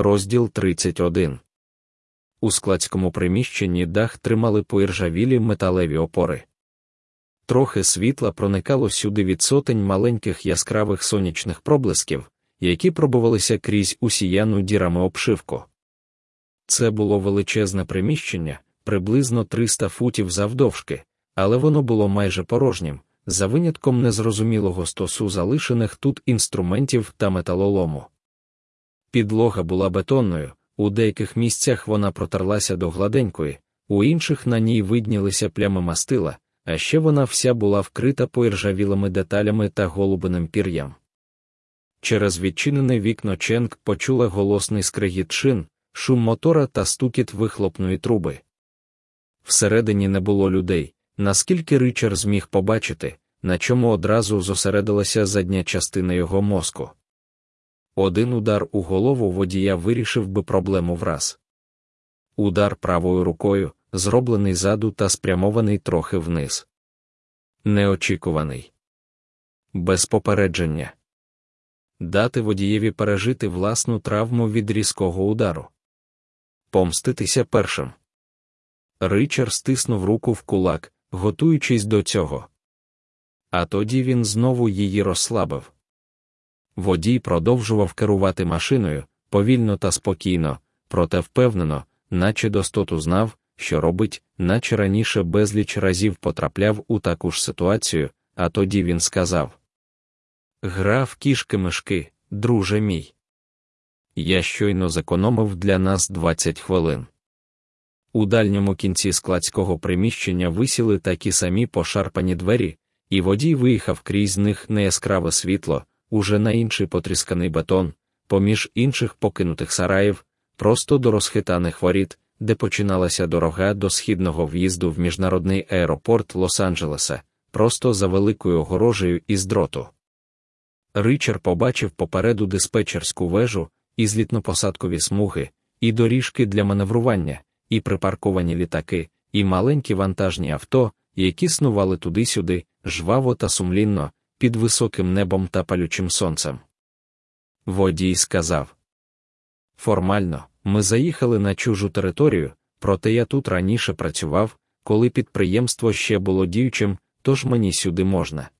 Розділ 31 У складському приміщенні дах тримали поіржавілі металеві опори. Трохи світла проникало сюди від сотень маленьких яскравих сонячних проблисків, які пробувалися крізь усіяну дірами обшивку. Це було величезне приміщення, приблизно 300 футів завдовжки, але воно було майже порожнім, за винятком незрозумілого стосу залишених тут інструментів та металолому. Підлога була бетонною, у деяких місцях вона протерлася до гладенької, у інших на ній виднілися плями мастила, а ще вона вся була вкрита поіржавілими деталями та голубиним пір'ям. Через відчинене вікно Ченк почула голосний скрегіт шин, шум мотора та стукіт вихлопної труби. Всередині не було людей, наскільки Ричард зміг побачити, на чому одразу зосередилася задня частина його мозку. Один удар у голову водія вирішив би проблему враз. Удар правою рукою, зроблений ззаду та спрямований трохи вниз. Неочікуваний. Без попередження. Дати водієві пережити власну травму від різкого удару. Помститися першим. Ричард стиснув руку в кулак, готуючись до цього. А тоді він знову її розслабив. Водій продовжував керувати машиною повільно та спокійно, проте впевнено, наче достоту знав, що робить, наче раніше безліч разів потрапляв у таку ж ситуацію, а тоді він сказав: Гра в кішки мишки, друже мій. Я щойно зекономив для нас 20 хвилин. У дальньому кінці складського приміщення висіли такі самі пошарпані двері, і водій виїхав крізь них неяскраве світло, уже на інший потрісканий бетон, поміж інших покинутих сараїв, просто до розхитаних воріт, де починалася дорога до східного в'їзду в міжнародний аеропорт Лос-Анджелеса, просто за великою огорожею із дроту. Ричард побачив попереду диспетчерську вежу, і злітно-посадкові смуги, і доріжки для маневрування, і припарковані літаки, і маленькі вантажні авто, які снували туди-сюди, жваво та сумлінно, під високим небом та палючим сонцем. Водій сказав Формально, ми заїхали на чужу територію, проте я тут раніше працював, коли підприємство ще було діючим, тож мені сюди можна.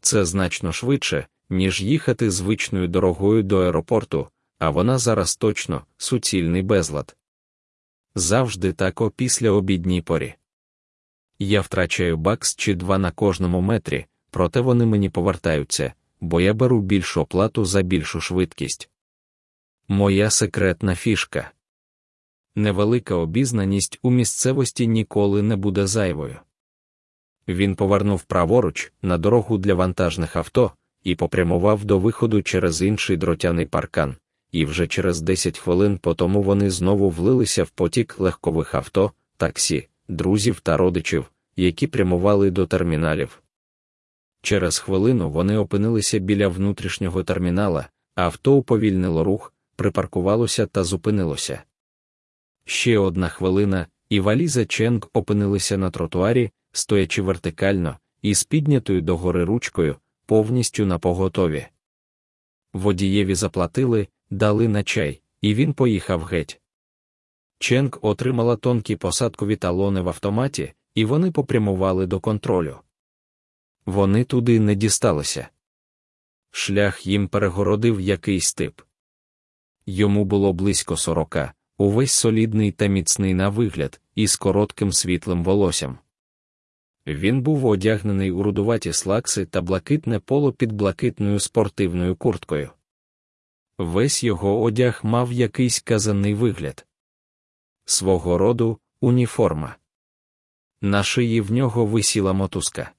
Це значно швидше, ніж їхати звичною дорогою до аеропорту, а вона зараз точно суцільний безлад. Завжди тако після обідній порі. Я втрачаю бакс чи два на кожному метрі, проте вони мені повертаються, бо я беру більшу оплату за більшу швидкість. Моя секретна фішка. Невелика обізнаність у місцевості ніколи не буде зайвою. Він повернув праворуч на дорогу для вантажних авто і попрямував до виходу через інший дротяний паркан, і вже через 10 хвилин по тому вони знову влилися в потік легкових авто, таксі, друзів та родичів, які прямували до терміналів. Через хвилину вони опинилися біля внутрішнього термінала, авто уповільнило рух, припаркувалося та зупинилося. Ще одна хвилина, і валіза Ченг опинилися на тротуарі, стоячи вертикально, і з піднятою догори ручкою, повністю на поготові. Водієві заплатили, дали на чай, і він поїхав геть. Ченг отримала тонкі посадкові талони в автоматі, і вони попрямували до контролю. Вони туди не дісталися. Шлях їм перегородив якийсь тип. Йому було близько сорока, увесь солідний та міцний на вигляд, із коротким світлим волоссям. Він був одягнений у рудуваті слакси та блакитне поло під блакитною спортивною курткою. Весь його одяг мав якийсь казанний вигляд. Свого роду уніформа. На шиї в нього висіла мотузка.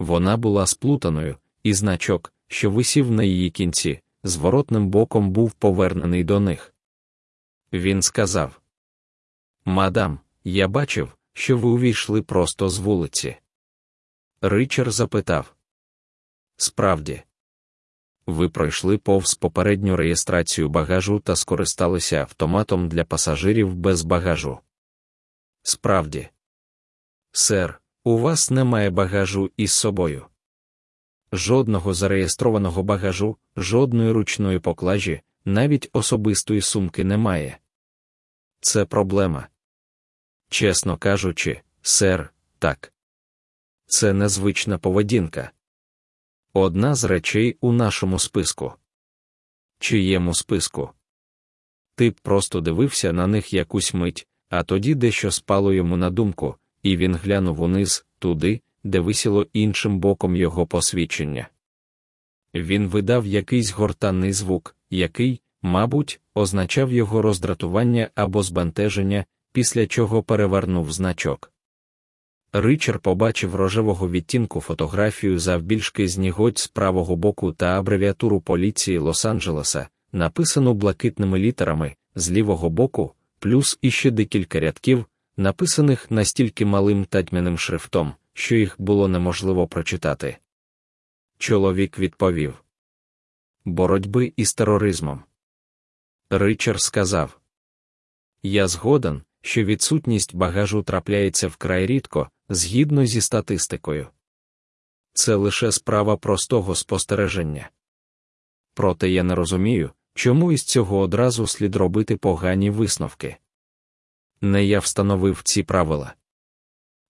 Вона була сплутаною, і значок, що висів на її кінці, зворотним боком був повернений до них. Він сказав: Мадам, я бачив, що ви увійшли просто з вулиці. Ричард запитав: Справді, ви пройшли повз попередню реєстрацію багажу та скористалися автоматом для пасажирів без багажу. Справді, сер, у вас немає багажу із собою. Жодного зареєстрованого багажу, жодної ручної поклажі, навіть особистої сумки немає. Це проблема. Чесно кажучи, сер, так. Це незвична поведінка. Одна з речей у нашому списку. Чиєму списку? Ти просто дивився на них якусь мить, а тоді дещо спало йому на думку, і він глянув униз, туди, де висіло іншим боком його посвідчення. Він видав якийсь гортанний звук, який, мабуть, означав його роздратування або збентеження, після чого перевернув значок. Ричард побачив рожевого відтінку фотографію завбільшки з нігодь з правого боку та абревіатуру поліції Лос-Анджелеса, написану блакитними літерами з лівого боку, плюс іще декілька рядків, написаних настільки малим та тьмяним шрифтом, що їх було неможливо прочитати. Чоловік відповів Боротьби із тероризмом. Ричард сказав Я згоден, що відсутність багажу трапляється вкрай рідко, згідно зі статистикою. Це лише справа простого спостереження. Проте я не розумію, чому із цього одразу слід робити погані висновки. Не я встановив ці правила.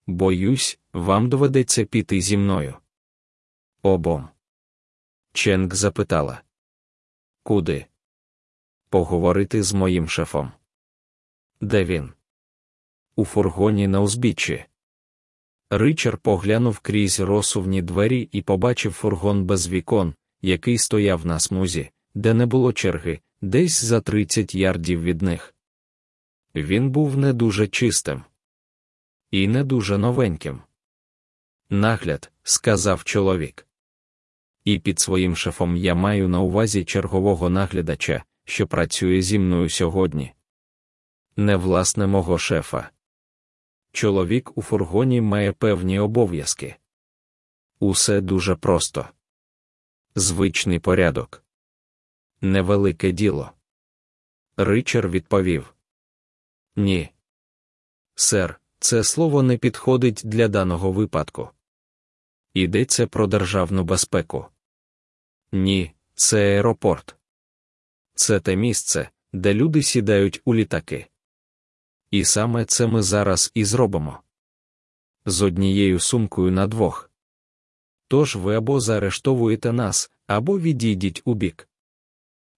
Боюсь, вам доведеться піти зі мною. Обом. Ченк запитала. Куди? Поговорити з моїм шефом. Де він? У фургоні на узбіччі. Ричард поглянув крізь розсувні двері і побачив фургон без вікон, який стояв на смузі, де не було черги, десь за 30 ярдів від них. Він був не дуже чистим і не дуже новеньким. Нагляд, сказав чоловік. І під своїм шефом я маю на увазі чергового наглядача, що працює зі мною сьогодні. Не власне мого шефа. Чоловік у фургоні має певні обов'язки. Усе дуже просто. Звичний порядок. Невелике діло. Ричар відповів Ні. Сер, це слово не підходить для даного випадку. Йдеться про державну безпеку. Ні, це аеропорт. Це те місце, де люди сідають у літаки. І саме це ми зараз і зробимо. З однією сумкою на двох. Тож ви або заарештовуєте нас, або відійдіть у бік.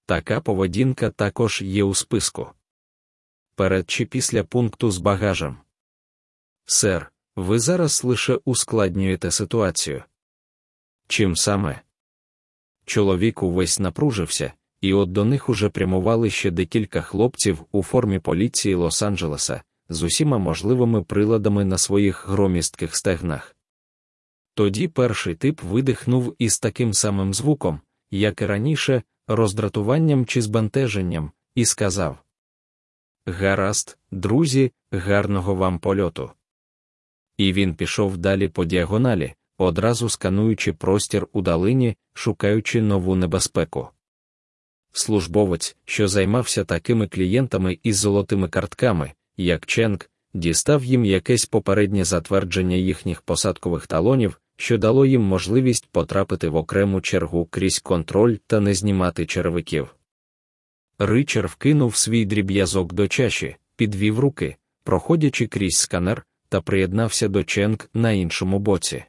Така поведінка також є у списку. Перед чи після пункту з багажем. Сер, ви зараз лише ускладнюєте ситуацію. Чим саме? Чоловік увесь напружився, і от до них уже прямували ще декілька хлопців у формі поліції Лос-Анджелеса з усіма можливими приладами на своїх громістких стегнах. Тоді перший тип видихнув із таким самим звуком, як і раніше, роздратуванням чи збентеженням, і сказав: Гаразд, друзі, гарного вам польоту. І він пішов далі по діагоналі, одразу скануючи простір у далині, шукаючи нову небезпеку. Службовець, що займався такими клієнтами із золотими картками, як Ченк, дістав їм якесь попереднє затвердження їхніх посадкових талонів, що дало їм можливість потрапити в окрему чергу крізь контроль та не знімати червиків. Ричар вкинув свій дріб'язок до чаші, підвів руки, проходячи крізь сканер, та приєднався до Ченк на іншому боці.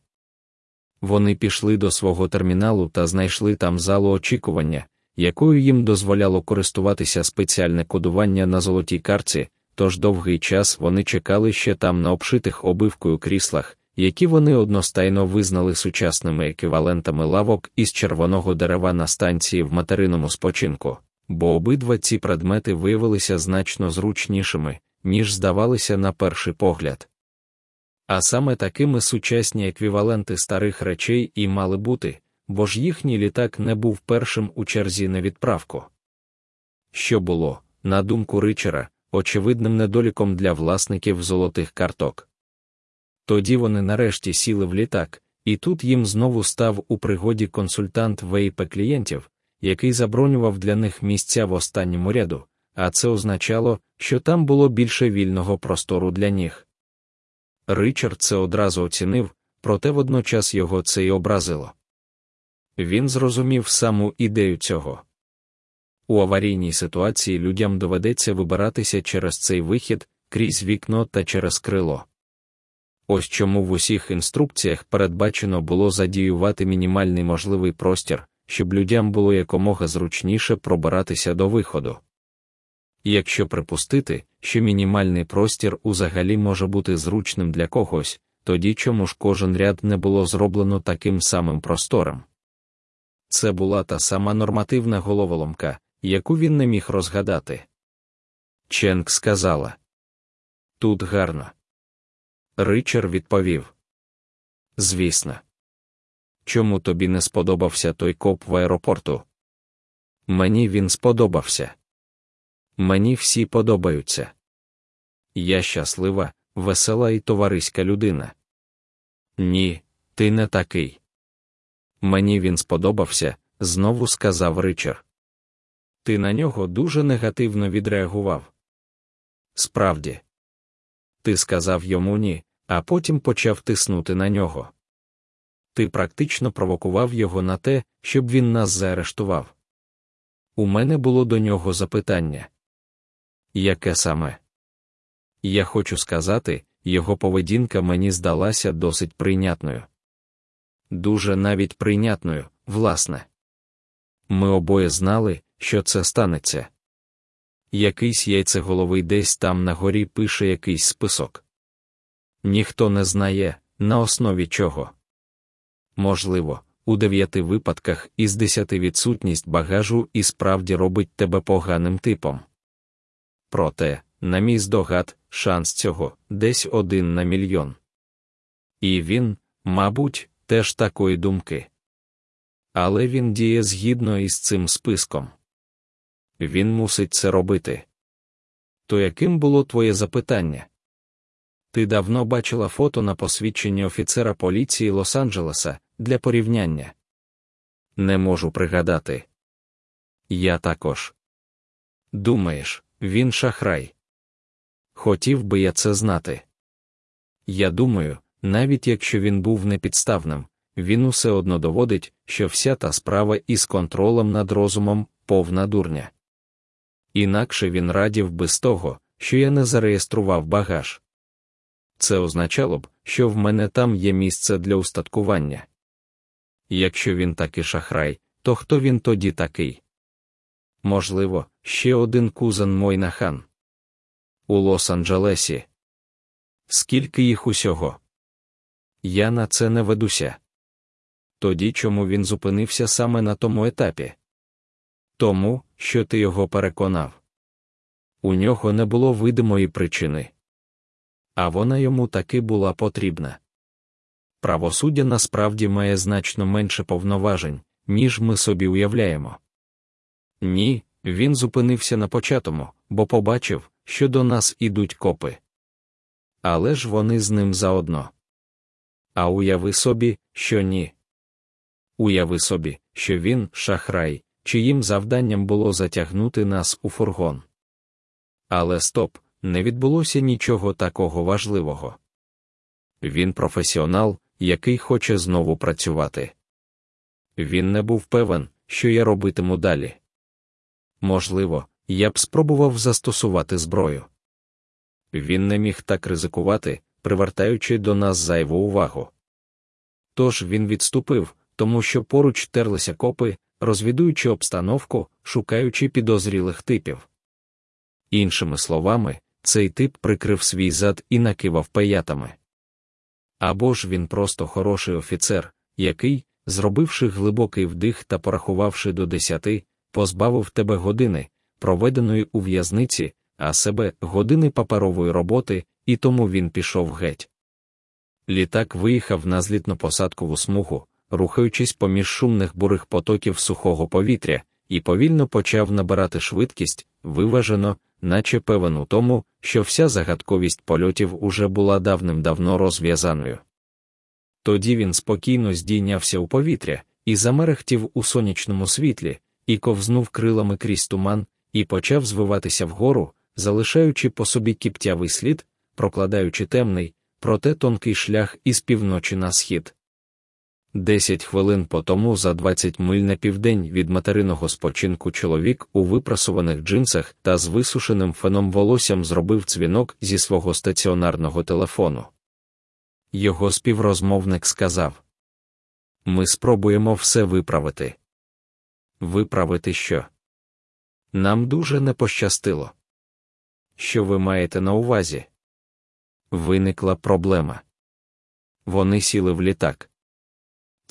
Вони пішли до свого терміналу та знайшли там залу очікування, якою їм дозволяло користуватися спеціальне кодування на золотій карці, тож довгий час вони чекали ще там на обшитих обивкою кріслах, які вони одностайно визнали сучасними еквівалентами лавок із червоного дерева на станції в материному спочинку, бо обидва ці предмети виявилися значно зручнішими, ніж здавалися на перший погляд. А саме такими сучасні еквіваленти старих речей і мали бути, бо ж їхній літак не був першим у черзі на відправку. Що було, на думку Ричера, очевидним недоліком для власників золотих карток. Тоді вони нарешті сіли в літак, і тут їм знову став у пригоді консультант ВІП клієнтів, який забронював для них місця в останньому ряду, а це означало, що там було більше вільного простору для них. Ричард це одразу оцінив, проте водночас його це й образило. Він зрозумів саму ідею цього. У аварійній ситуації людям доведеться вибиратися через цей вихід, крізь вікно та через крило. Ось чому в усіх інструкціях передбачено було задіювати мінімальний можливий простір, щоб людям було якомога зручніше пробиратися до виходу. Якщо припустити, що мінімальний простір узагалі може бути зручним для когось, тоді чому ж кожен ряд не було зроблено таким самим простором? Це була та сама нормативна головоломка, яку він не міг розгадати. Ченк сказала Тут гарно. Ричар відповів Звісно. Чому тобі не сподобався той коп в аеропорту? Мені він сподобався. Мені всі подобаються. Я щаслива, весела і товариська людина. Ні, ти не такий. Мені він сподобався, знову сказав Ричард. Ти на нього дуже негативно відреагував. Справді, ти сказав йому ні, а потім почав тиснути на нього. Ти практично провокував його на те, щоб він нас заарештував. У мене було до нього запитання. Яке саме? Я хочу сказати, його поведінка мені здалася досить прийнятною. Дуже навіть прийнятною, власне. Ми обоє знали, що це станеться. Якийсь яйцеголовий десь там на горі пише якийсь список. Ніхто не знає, на основі чого. Можливо, у дев'яти випадках із десяти відсутність багажу і справді робить тебе поганим типом. Проте, на мій здогад, шанс цього десь один на мільйон. І він, мабуть, теж такої думки. Але він діє згідно із цим списком. Він мусить це робити. То яким було твоє запитання? Ти давно бачила фото на посвідченні офіцера поліції Лос-Анджелеса для порівняння? Не можу пригадати. Я також. Думаєш, він шахрай? Хотів би я це знати. Я думаю, навіть якщо він був непідставним, він усе одно доводить, що вся та справа із контролем над розумом повна дурня. Інакше він радів би з того, що я не зареєстрував багаж. Це означало б, що в мене там є місце для устаткування. Якщо він такий шахрай, то хто він тоді такий? Можливо, ще один кузен Мойнахан. У Лос-Анджелесі. Скільки їх усього? Я на це не ведуся. Тоді чому він зупинився саме на тому етапі? Тому, що ти його переконав. У нього не було видимої причини. А вона йому таки була потрібна. Правосуддя насправді має значно менше повноважень, ніж ми собі уявляємо. Ні, він зупинився на початому, бо побачив, що до нас ідуть копи. Але ж вони з ним заодно. А уяви собі, що ні. Уяви собі, що він шахрай, чиїм завданням було затягнути нас у фургон. Але стоп, не відбулося нічого такого важливого. Він професіонал, який хоче знову працювати. Він не був певен, що я робитиму далі. Можливо, я б спробував застосувати зброю. Він не міг так ризикувати, привертаючи до нас зайву увагу. Тож він відступив, тому що поруч терлися копи, розвідуючи обстановку, шукаючи підозрілих типів. Іншими словами, цей тип прикрив свій зад і накивав паятами. Або ж він просто хороший офіцер, який, зробивши глибокий вдих та порахувавши до десяти, позбавив тебе години, проведеної у в'язниці, а себе години паперової роботи, і тому він пішов геть. Літак виїхав на злітно-посадкову смугу, рухаючись поміж шумних бурих потоків сухого повітря, і повільно почав набирати швидкість, виважено, наче певен у тому, що вся загадковість польотів уже була давним-давно розв'язаною. Тоді він спокійно здійнявся у повітря і замерехтів у сонячному світлі, і ковзнув крилами крізь туман, і почав звиватися вгору, залишаючи по собі кіптявий слід, прокладаючи темний, проте тонкий шлях із півночі на схід. Десять хвилин по тому за 20 миль на південь від материного спочинку чоловік у випрасуваних джинсах та з висушеним феном волоссям зробив дзвінок зі свого стаціонарного телефону. Його співрозмовник сказав: Ми спробуємо все виправити. Виправити що? Нам дуже не пощастило. Що ви маєте на увазі? Виникла проблема. Вони сіли в літак.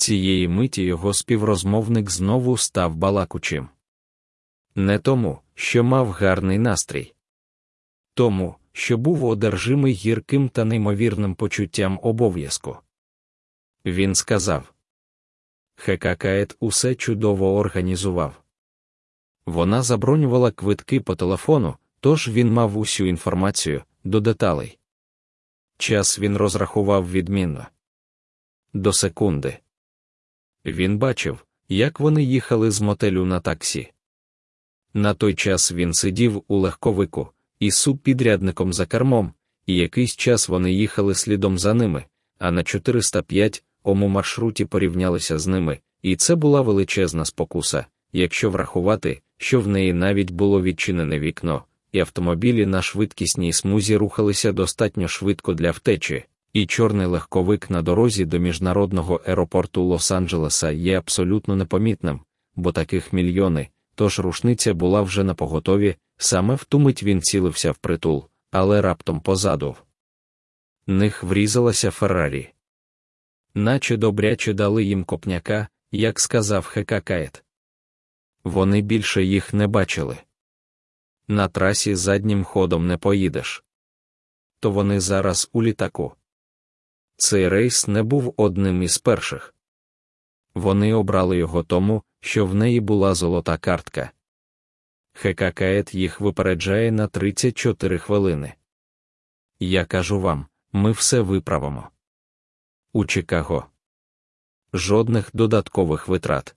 Цієї миті його співрозмовник знову став балакучим. Не тому, що мав гарний настрій, тому, що був одержимий гірким та неймовірним почуттям обов'язку. Він сказав Хекакает усе чудово організував. Вона забронювала квитки по телефону, тож він мав усю інформацію до деталей. Час він розрахував відмінно. До секунди. Він бачив, як вони їхали з мотелю на таксі. На той час він сидів у легковику із субпідрядником за кермом, і якийсь час вони їхали слідом за ними, а на 405 ому маршруті порівнялися з ними, і це була величезна спокуса, якщо врахувати, що в неї навіть було відчинене вікно, і автомобілі на швидкісній смузі рухалися достатньо швидко для втечі, і чорний легковик на дорозі до міжнародного аеропорту Лос-Анджелеса є абсолютно непомітним, бо таких мільйони, тож рушниця була вже на поготові, саме в ту мить він цілився в притул, але раптом позаду. Них врізалася Феррарі. Наче добряче дали їм копняка, як сказав Хекакаєт. Вони більше їх не бачили. На трасі заднім ходом не поїдеш. То вони зараз у літаку. Цей рейс не був одним із перших. Вони обрали його тому, що в неї була золота картка. Хекакаєт їх випереджає на 34 хвилини. Я кажу вам, ми все виправимо. У Чикаго. Жодних додаткових витрат.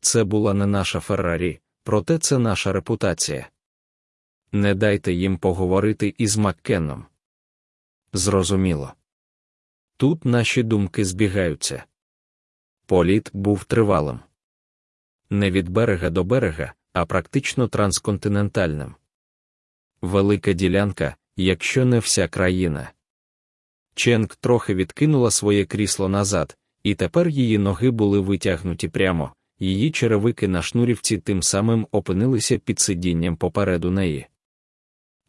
Це була не наша Феррарі, проте це наша репутація. Не дайте їм поговорити із Маккенном. Зрозуміло. Тут наші думки збігаються. Політ був тривалим. Не від берега до берега, а практично трансконтинентальним. Велика ділянка, якщо не вся країна. Ченк трохи відкинула своє крісло назад, і тепер її ноги були витягнуті прямо, її черевики на шнурівці тим самим опинилися під сидінням попереду неї.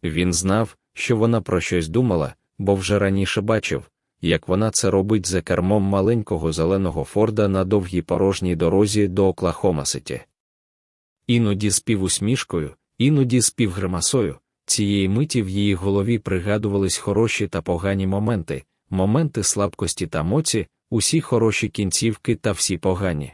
Він знав, що вона про щось думала, бо вже раніше бачив, як вона це робить за кермом маленького зеленого Форда на довгій порожній дорозі до Оклахома-Ситі. Іноді з півусмішкою, іноді з півгримасою, цієї миті в її голові пригадувались хороші та погані моменти, моменти слабкості та моці, усі хороші кінцівки та всі погані.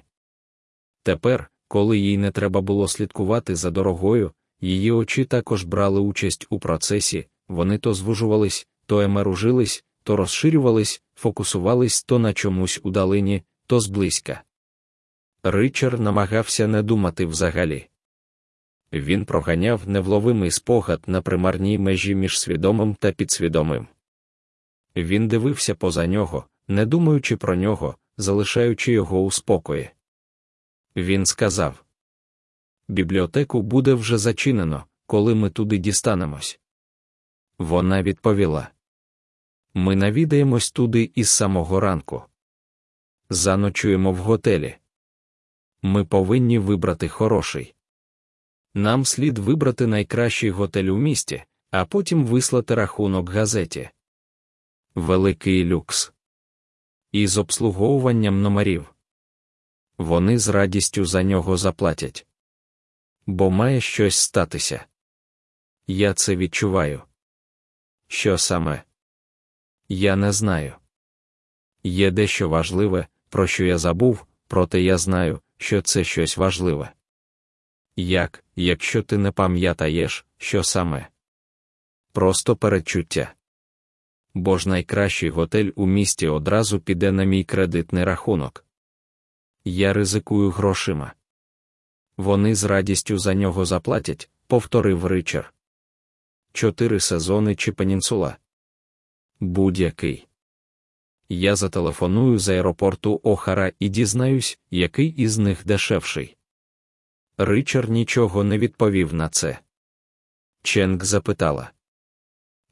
Тепер, коли їй не треба було слідкувати за дорогою, її очі також брали участь у процесі, вони то звужувались, то емеружились, то розширювались, фокусувались то на чомусь у далині, то зблизька. Ричард намагався не думати взагалі. Він проганяв невловимий спогад на примарній межі між свідомим та підсвідомим. Він дивився поза нього, не думаючи про нього, залишаючи його у спокої. Він сказав Бібліотеку буде вже зачинено, коли ми туди дістанемось. Вона відповіла Ми навідаємось туди із самого ранку. Заночуємо в готелі. Ми повинні вибрати хороший. Нам слід вибрати найкращий готель у місті, а потім вислати рахунок газеті. Великий люкс. Із обслуговуванням номерів. Вони з радістю за нього заплатять. Бо має щось статися. Я це відчуваю. Що саме? Я не знаю. Є дещо важливе, про що я забув, проте я знаю, що це щось важливе. Як, якщо ти не пам'ятаєш, що саме? Просто передчуття. Бо ж найкращий готель у місті одразу піде на мій кредитний рахунок. Я ризикую грошима. Вони з радістю за нього заплатять, повторив Ричард. Чотири сезони чи пенінсула. Будь-який. Я зателефоную з аеропорту Охара і дізнаюсь, який із них дешевший. Ричард нічого не відповів на це. Ченк запитала: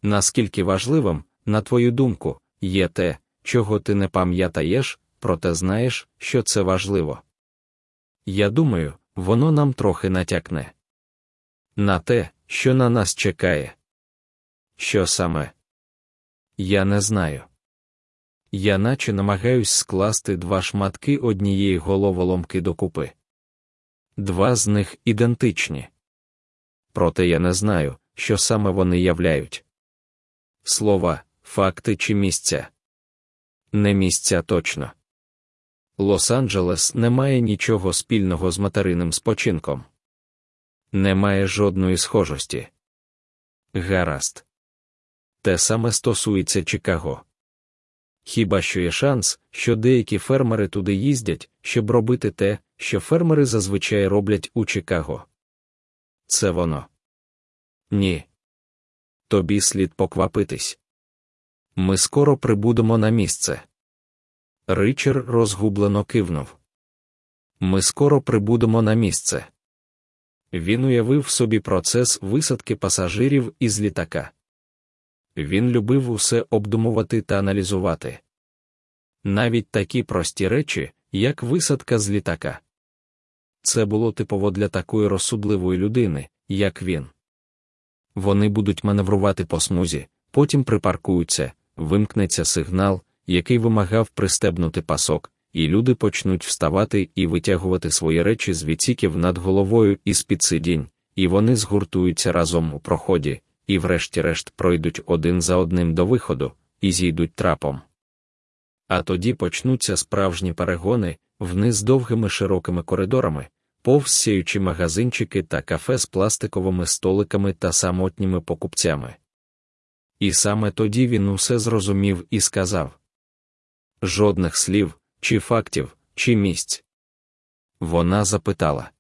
Наскільки важливим, на твою думку, є те, чого ти не пам'ятаєш, проте знаєш, що це важливо? Я думаю, воно нам трохи натякне на те, що на нас чекає. Що саме? Я не знаю. Я наче намагаюсь скласти два шматки однієї головоломки докупи. Два з них ідентичні. Проте я не знаю, що саме вони являють. Слова, факти чи місця. Не місця точно. Лос-Анджелес не має нічого спільного з материнним спочинком. Немає жодної схожості. Гаразд. Те саме стосується Чикаго. Хіба що є шанс, що деякі фермери туди їздять, щоб робити те, що фермери зазвичай роблять у Чикаго? Це воно. Ні. Тобі слід поквапитись. Ми скоро прибудемо на місце. Ричард розгублено кивнув. Ми скоро прибудемо на місце. Він уявив собі процес висадки пасажирів із літака. Він любив усе обдумувати та аналізувати. Навіть такі прості речі, як висадка з літака. Це було типово для такої розсудливої людини, як він. Вони будуть маневрувати по смузі, потім припаркуються, вимкнеться сигнал, який вимагав пристебнути пасок, і люди почнуть вставати і витягувати свої речі з відсіків над головою із під сидінь, і вони згуртуються разом у проході, і врешті-решт пройдуть один за одним до виходу і зійдуть трапом. А тоді почнуться справжні перегони вниз довгими широкими коридорами, повз сіючі магазинчики та кафе з пластиковими столиками та самотніми покупцями. І саме тоді він усе зрозумів і сказав жодних слів, чи фактів, чи місць. Вона запитала.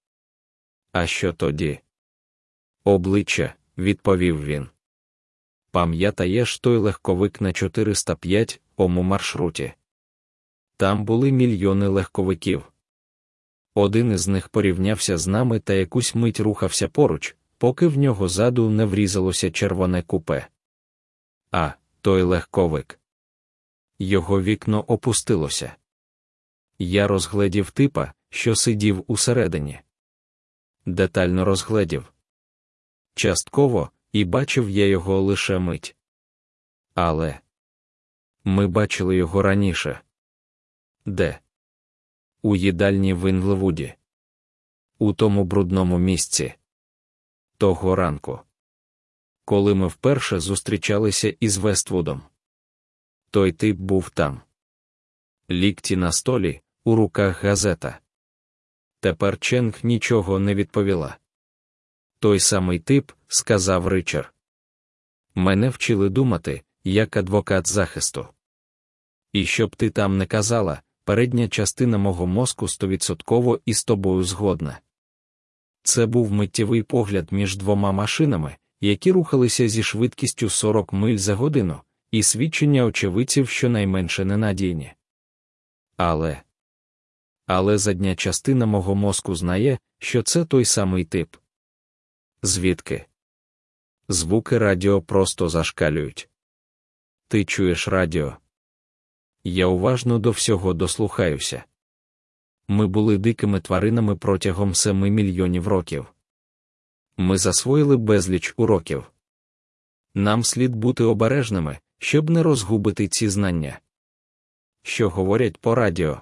А що тоді? Обличчя, відповів він. Пам'ятаєш той легковик на 405 ому маршруті? Там були мільйони легковиків. Один із них порівнявся з нами та якусь мить рухався поруч, поки в нього заду не врізалося червоне купе. А, той легковик. Його вікно опустилося. Я розгледів типа, що сидів усередині. Детально розгледів. Частково, і бачив я його лише мить. Але ми бачили його раніше. Де? У їдальні в Інглевуді. У тому брудному місці. Того ранку. Коли ми вперше зустрічалися із Вествудом. Той тип був там. Лікті на столі, у руках газета. Тепер Ченг нічого не відповіла. Той самий тип, сказав Ричард. Мене вчили думати, як адвокат захисту. І щоб ти там не казала, передня частина мого мозку стовідсотково із тобою згодна. Це був миттєвий погляд між двома машинами, які рухалися зі швидкістю 40 миль за годину, і свідчення очевидців щонайменше ненадійні. Але Але задня частина мого мозку знає, що це той самий тип. Звідки? Звуки радіо просто зашкалюють. Ти чуєш радіо? Я уважно до всього дослухаюся. Ми були дикими тваринами протягом семи мільйонів років. Ми засвоїли безліч уроків. Нам слід бути обережними, щоб не розгубити ці знання. Що говорять по радіо?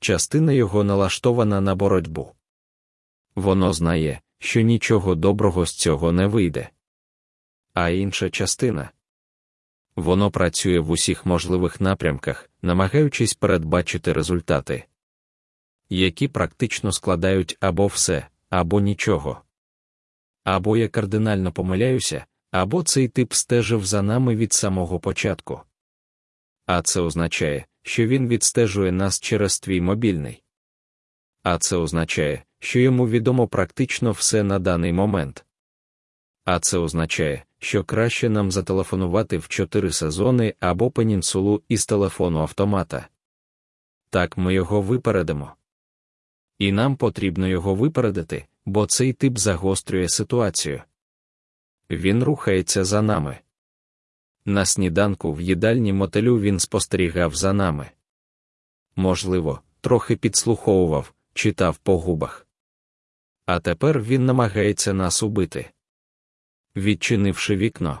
Частина його налаштована на боротьбу. Воно знає, що нічого доброго з цього не вийде. А інша частина воно працює в усіх можливих напрямках, намагаючись передбачити результати, які практично складають або все, або нічого. Або я кардинально помиляюся, або цей тип стежив за нами від самого початку. А це означає, що він відстежує нас через твій мобільний. А це означає, що йому відомо практично все на даний момент. А це означає, що краще нам зателефонувати в чотири сезони або пенінсулу із телефону автомата. Так ми його випередимо. І нам потрібно його випередити, бо цей тип загострює ситуацію. Він рухається за нами. На сніданку в їдальні мотелю він спостерігав за нами. Можливо, трохи підслуховував, читав по губах. А тепер він намагається нас убити. Відчинивши вікно,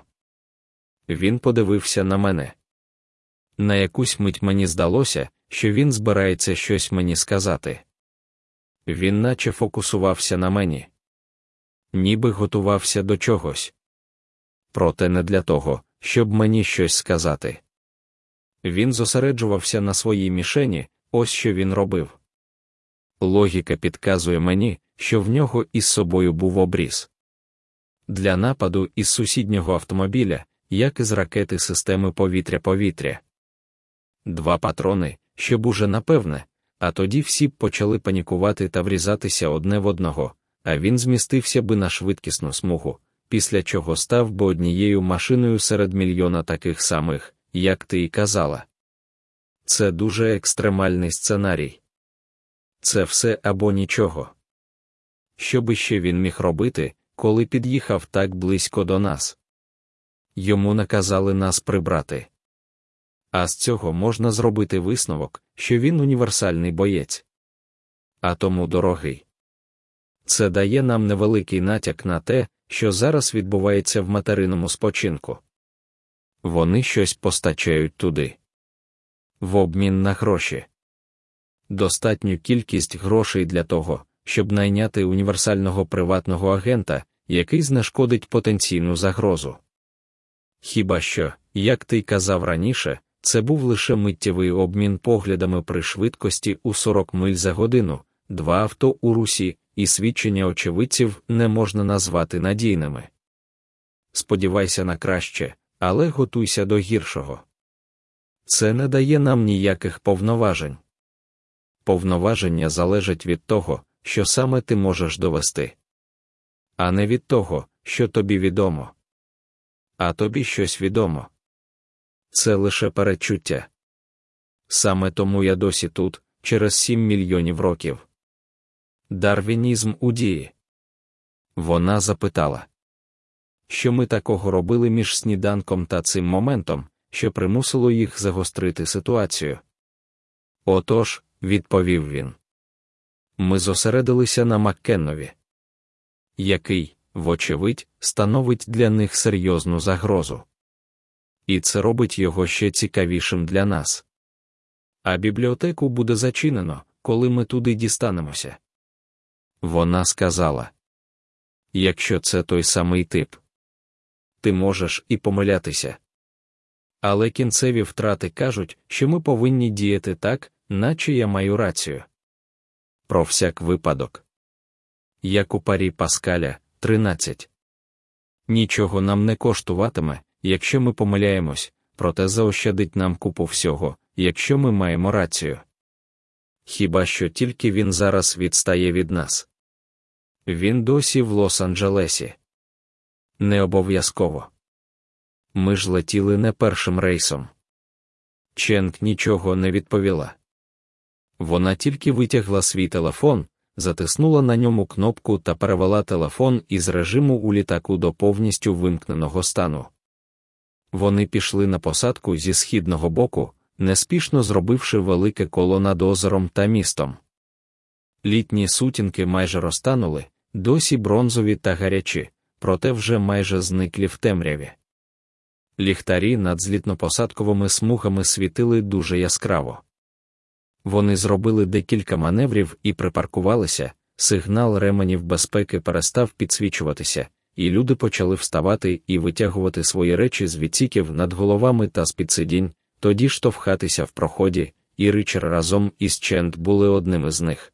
він подивився на мене. На якусь мить мені здалося, що він збирається щось мені сказати. Він наче фокусувався на мені, ніби готувався до чогось. Проте не для того, щоб мені щось сказати. Він зосереджувався на своїй мішені, ось що він робив. Логіка підказує мені, що в нього із собою був обріз. Для нападу із сусіднього автомобіля, як із ракети системи повітря-повітря. Два патрони, щоб уже напевне, а тоді всі б почали панікувати та врізатися одне в одного, а він змістився би на швидкісну смугу, після чого став би однією машиною серед мільйона таких самих, як ти і казала. Це дуже екстремальний сценарій. Це все або нічого. Що би ще він міг робити, коли під'їхав так близько до нас? Йому наказали нас прибрати. А з цього можна зробити висновок, що він універсальний боєць. А тому дорогий. Це дає нам невеликий натяк на те, що зараз відбувається в материному спочинку. Вони щось постачають туди. В обмін на гроші. Достатню кількість грошей для того, щоб найняти універсального приватного агента, який знешкодить потенційну загрозу. Хіба що, як ти казав раніше, це був лише миттєвий обмін поглядами при швидкості у 40 миль за годину, два авто у русі, і свідчення очевидців не можна назвати надійними. Сподівайся на краще, але готуйся до гіршого. Це не дає нам ніяких повноважень. Повноваження залежать від того, що саме ти можеш довести, а не від того, що тобі відомо. А тобі щось відомо. Це лише передчуття. Саме тому я досі тут, через сім мільйонів років. Дарвінізм у дії. Вона запитала, що ми такого робили між сніданком та цим моментом, що примусило їх загострити ситуацію. Отож, відповів він. Ми зосередилися на Маккеннові, який, вочевидь, становить для них серйозну загрозу. І це робить його ще цікавішим для нас. А бібліотеку буде зачинено, коли ми туди дістанемося. Вона сказала: Якщо це той самий тип, ти можеш і помилятися. Але кінцеві втрати кажуть, що ми повинні діяти так, наче я маю рацію. Про всяк випадок. Як у парі Паскаля 13. Нічого нам не коштуватиме, якщо ми помиляємось, проте заощадить нам купу всього, якщо ми маємо рацію. Хіба що тільки він зараз відстає від нас? Він досі в Лос-Анджелесі. Не обов'язково. Ми ж летіли не першим рейсом. Ченк нічого не відповіла. Вона тільки витягла свій телефон, затиснула на ньому кнопку та перевела телефон із режиму у літаку до повністю вимкненого стану. Вони пішли на посадку зі східного боку, неспішно зробивши велике коло над озером та містом. Літні сутінки майже розтанули, досі бронзові та гарячі, проте вже майже зниклі в темряві. Ліхтарі над злітно-посадковими смугами світили дуже яскраво. Вони зробили декілька маневрів і припаркувалися, сигнал ременів безпеки перестав підсвічуватися, і люди почали вставати і витягувати свої речі з відсіків над головами та з під сидінь, тоді штовхатися в проході, і Ричар разом із Ченд були одним із них.